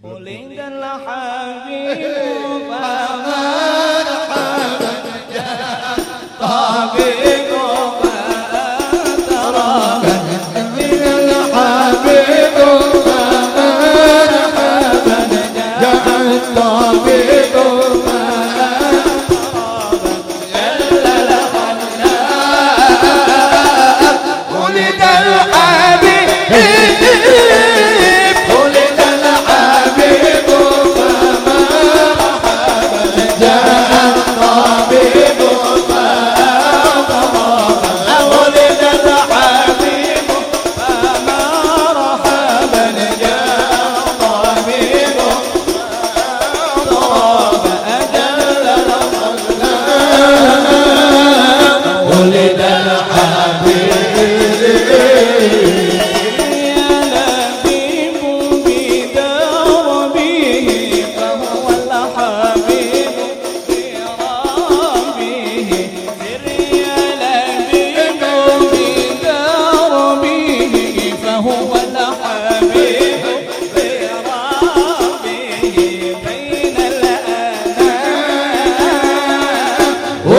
Puling hatimu lahabimu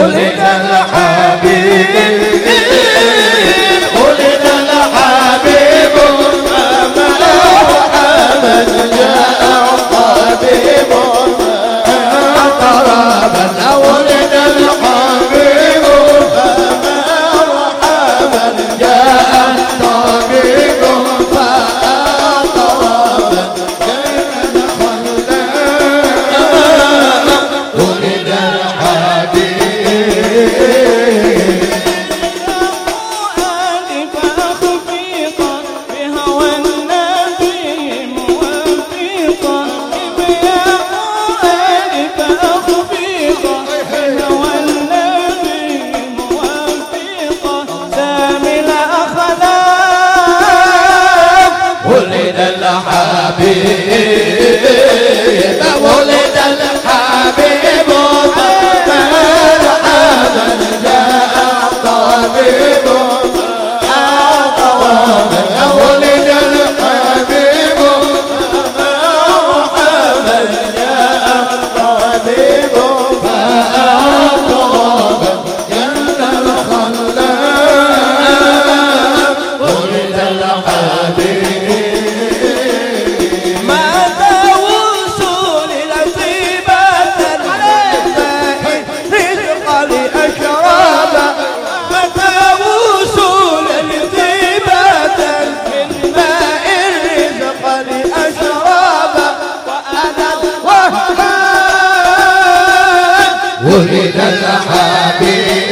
ولد الحبيب. Parabéns. ولد الأحابيب.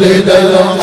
دلم